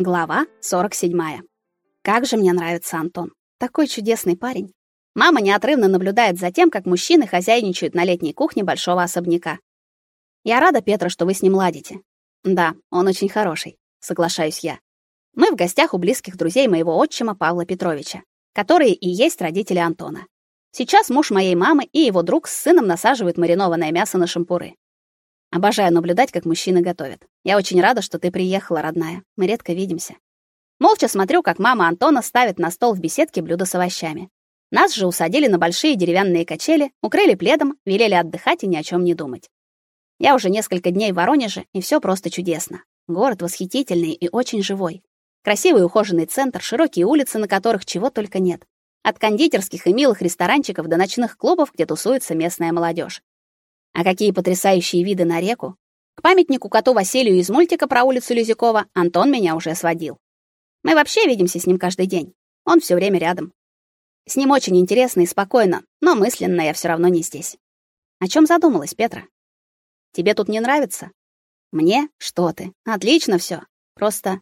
Глава 47. Как же мне нравится Антон. Такой чудесный парень. Мама неотрывно наблюдает за тем, как мужчины хозяйничают на летней кухне большого особняка. Я рада, Петра, что вы с ним ладите. Да, он очень хороший, соглашаюсь я. Мы в гостях у близких друзей моего отчима Павла Петровича, которые и есть родители Антона. Сейчас муж моей мамы и его друг с сыном насаживают маринованное мясо на шампуры. Обожаю наблюдать, как мужчины готовят. Я очень рада, что ты приехала, родная. Мы редко видимся. Молча смотрю, как мама Антона ставит на стол в беседке блюдо с овощами. Нас же усадили на большие деревянные качели, укрыли пледом, велели отдыхать и ни о чем не думать. Я уже несколько дней в Воронеже, и все просто чудесно. Город восхитительный и очень живой. Красивый ухоженный центр, широкие улицы, на которых чего только нет. От кондитерских и милых ресторанчиков до ночных клубов, где тусуется местная молодежь. А какие потрясающие виды на реку! К памятнику коту Василию из мультика про улицу Лизюкова Антон меня уже сводил. Мы вообще видимся с ним каждый день. Он все время рядом. С ним очень интересно и спокойно, но мысленно я все равно не здесь. О чем задумалась, Петра? Тебе тут не нравится? Мне? Что ты? Отлично все. Просто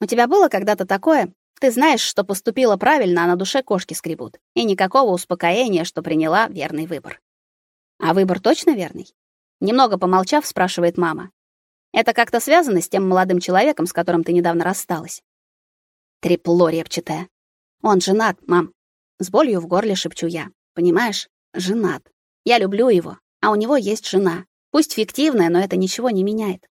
У тебя было когда-то такое? Ты знаешь, что поступила правильно, а на душе кошки скребут. И никакого успокоения, что приняла верный выбор. А выбор точно верный? Немного помолчав, спрашивает мама. Это как-то связано с тем молодым человеком, с которым ты недавно рассталась? Трепло репчатое. Он женат, мам. С болью в горле шепчу я. Понимаешь? Женат. Я люблю его, а у него есть жена. Пусть фиктивная, но это ничего не меняет.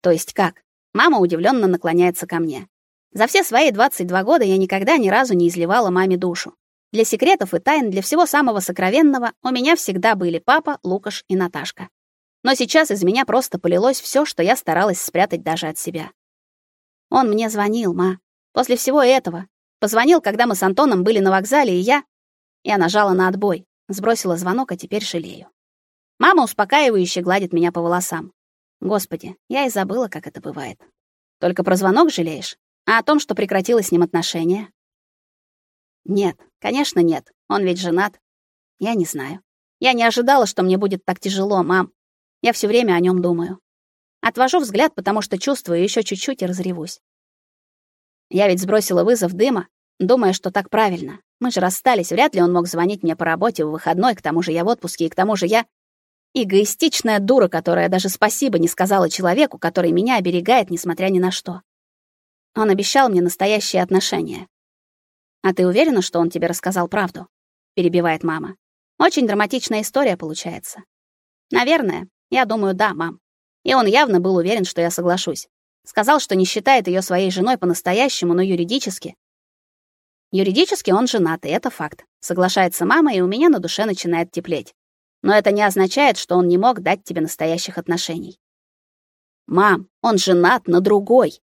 То есть как? Мама удивленно наклоняется ко мне. За все свои 22 года я никогда ни разу не изливала маме душу. Для секретов и тайн, для всего самого сокровенного у меня всегда были папа, Лукаш и Наташка. Но сейчас из меня просто полилось все, что я старалась спрятать даже от себя. Он мне звонил, ма. После всего этого. Позвонил, когда мы с Антоном были на вокзале, и я... Я нажала на отбой, сбросила звонок, а теперь жалею. Мама успокаивающе гладит меня по волосам. Господи, я и забыла, как это бывает. Только про звонок жалеешь? А о том, что прекратила с ним отношения? Нет, конечно, нет. Он ведь женат. Я не знаю. Я не ожидала, что мне будет так тяжело, мам. Я все время о нем думаю. Отвожу взгляд, потому что чувствую еще чуть-чуть и разревусь. Я ведь сбросила вызов дыма, думая, что так правильно. Мы же расстались, вряд ли он мог звонить мне по работе в выходной, к тому же я в отпуске, и к тому же я эгоистичная дура, которая даже спасибо не сказала человеку, который меня оберегает, несмотря ни на что. Он обещал мне настоящие отношения. А ты уверена, что он тебе рассказал правду? перебивает мама. Очень драматичная история получается. Наверное, я думаю, да, мам. И он явно был уверен, что я соглашусь. Сказал, что не считает ее своей женой по-настоящему, но юридически. Юридически он женат, и это факт. Соглашается мама, и у меня на душе начинает теплеть. Но это не означает, что он не мог дать тебе настоящих отношений. Мам, он женат на другой.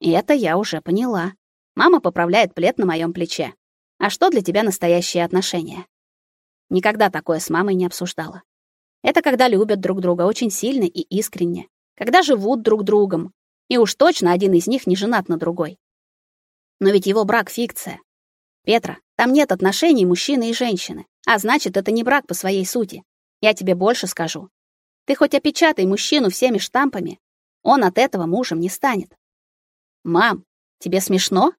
И это я уже поняла. Мама поправляет плед на моем плече. А что для тебя настоящие отношения? Никогда такое с мамой не обсуждала. Это когда любят друг друга очень сильно и искренне, когда живут друг другом. И уж точно один из них не женат на другой. Но ведь его брак фикция. Петра, там нет отношений мужчины и женщины, а значит, это не брак по своей сути. Я тебе больше скажу. Ты хоть опечатай мужчину всеми штампами, он от этого мужем не станет. Мам, тебе смешно?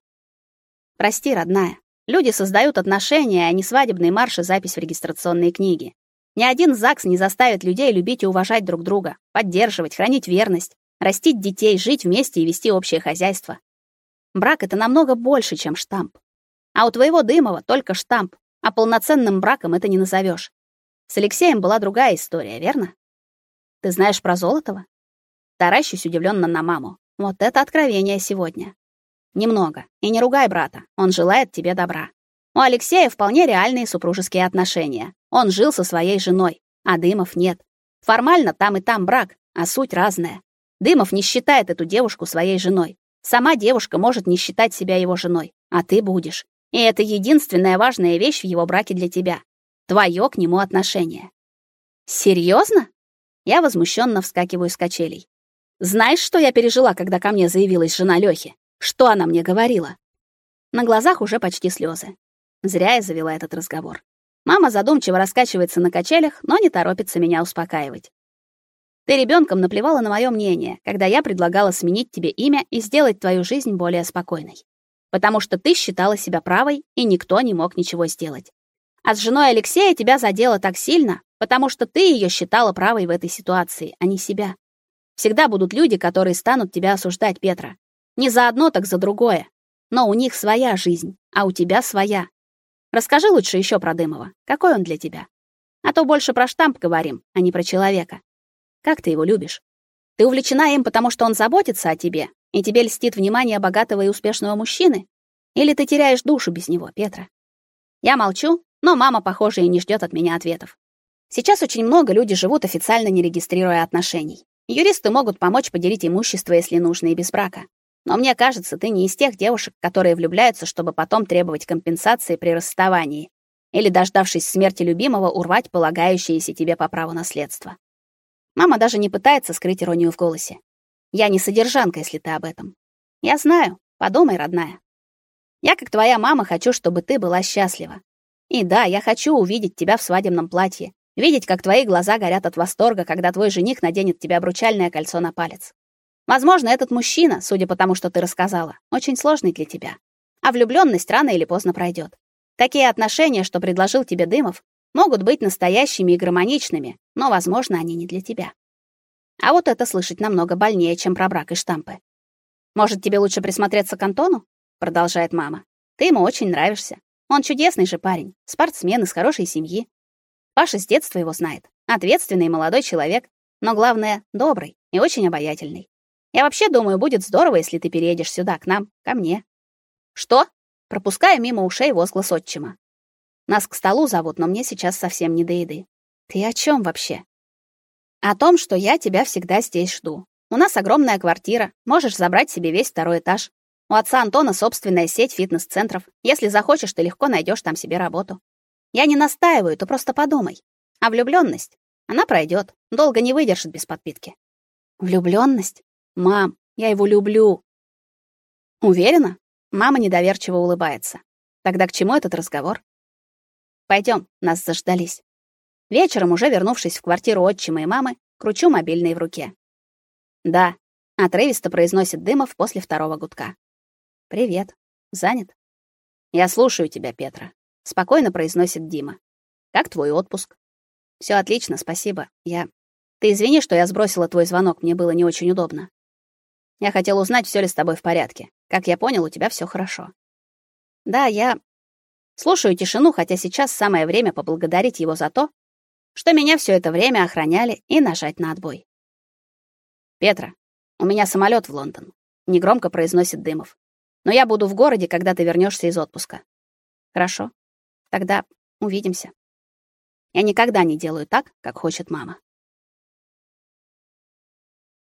Прости, родная. Люди создают отношения, а не свадебные марши запись в регистрационные книги. Ни один ЗАГС не заставит людей любить и уважать друг друга, поддерживать, хранить верность, растить детей, жить вместе и вести общее хозяйство. Брак это намного больше, чем штамп. А у твоего Дымова только штамп, а полноценным браком это не назовешь. С Алексеем была другая история, верно? Ты знаешь про Золотого? Таращусь удивленно на маму. Вот это откровение сегодня. Немного. И не ругай брата. Он желает тебе добра. У Алексея вполне реальные супружеские отношения. Он жил со своей женой, а Дымов нет. Формально там и там брак, а суть разная. Дымов не считает эту девушку своей женой. Сама девушка может не считать себя его женой, а ты будешь. И это единственная важная вещь в его браке для тебя. Твое к нему отношение. Серьезно? Я возмущенно вскакиваю с качелей. Знаешь, что я пережила, когда ко мне заявилась жена Лёхи? Что она мне говорила? На глазах уже почти слезы. Зря я завела этот разговор. Мама задумчиво раскачивается на качелях, но не торопится меня успокаивать. Ты ребенком наплевала на мое мнение, когда я предлагала сменить тебе имя и сделать твою жизнь более спокойной. Потому что ты считала себя правой, и никто не мог ничего сделать. А с женой Алексея тебя задело так сильно, потому что ты ее считала правой в этой ситуации, а не себя. Всегда будут люди, которые станут тебя осуждать, Петра. Не за одно, так за другое. Но у них своя жизнь, а у тебя своя. Расскажи лучше еще про Дымова. Какой он для тебя? А то больше про штамп говорим, а не про человека. Как ты его любишь? Ты увлечена им, потому что он заботится о тебе, и тебе льстит внимание богатого и успешного мужчины? Или ты теряешь душу без него, Петра? Я молчу, но мама, похоже, и не ждет от меня ответов. Сейчас очень много людей живут официально не регистрируя отношений. Юристы могут помочь поделить имущество, если нужно, и без брака. Но мне кажется, ты не из тех девушек, которые влюбляются, чтобы потом требовать компенсации при расставании или, дождавшись смерти любимого, урвать полагающееся тебе по праву наследство. Мама даже не пытается скрыть иронию в голосе. Я не содержанка, если ты об этом. Я знаю. Подумай, родная. Я, как твоя мама, хочу, чтобы ты была счастлива. И да, я хочу увидеть тебя в свадебном платье, видеть, как твои глаза горят от восторга, когда твой жених наденет тебе обручальное кольцо на палец. Возможно, этот мужчина, судя по тому, что ты рассказала, очень сложный для тебя. А влюблённость рано или поздно пройдет. Такие отношения, что предложил тебе Дымов, могут быть настоящими и гармоничными, но, возможно, они не для тебя. А вот это слышать намного больнее, чем про брак и штампы. Может, тебе лучше присмотреться к Антону? продолжает мама. Ты ему очень нравишься. Он чудесный же парень, спортсмен из хорошей семьи. Паша с детства его знает. Ответственный молодой человек, но главное, добрый и очень обаятельный. Я вообще думаю, будет здорово, если ты переедешь сюда к нам, ко мне. Что? Пропускаю мимо ушей возглас отчима. Нас к столу зовут, но мне сейчас совсем не до еды. Ты о чем вообще? О том, что я тебя всегда здесь жду. У нас огромная квартира, можешь забрать себе весь второй этаж. У отца Антона собственная сеть фитнес-центров. Если захочешь, ты легко найдешь там себе работу. Я не настаиваю, ты просто подумай. А влюблённость, она пройдет, долго не выдержит без подпитки. Влюблённость? Мам, я его люблю. Уверена? Мама недоверчиво улыбается. Тогда к чему этот разговор? Пойдем, нас заждались. Вечером, уже вернувшись в квартиру отчима и мамы, кручу мобильный в руке. Да, отрывисто произносит Дымов после второго гудка. Привет. Занят? Я слушаю тебя, Петра, спокойно произносит Дима. Как твой отпуск? Все отлично, спасибо. Я Ты извини, что я сбросила твой звонок, мне было не очень удобно. Я хотел узнать, все ли с тобой в порядке. Как я понял, у тебя все хорошо. Да, я Слушаю тишину, хотя сейчас самое время поблагодарить его за то, что меня все это время охраняли и нажать на отбой. Петра, у меня самолет в Лондон, негромко произносит Дымов. Но я буду в городе, когда ты вернешься из отпуска. Хорошо. Тогда увидимся. Я никогда не делаю так, как хочет мама.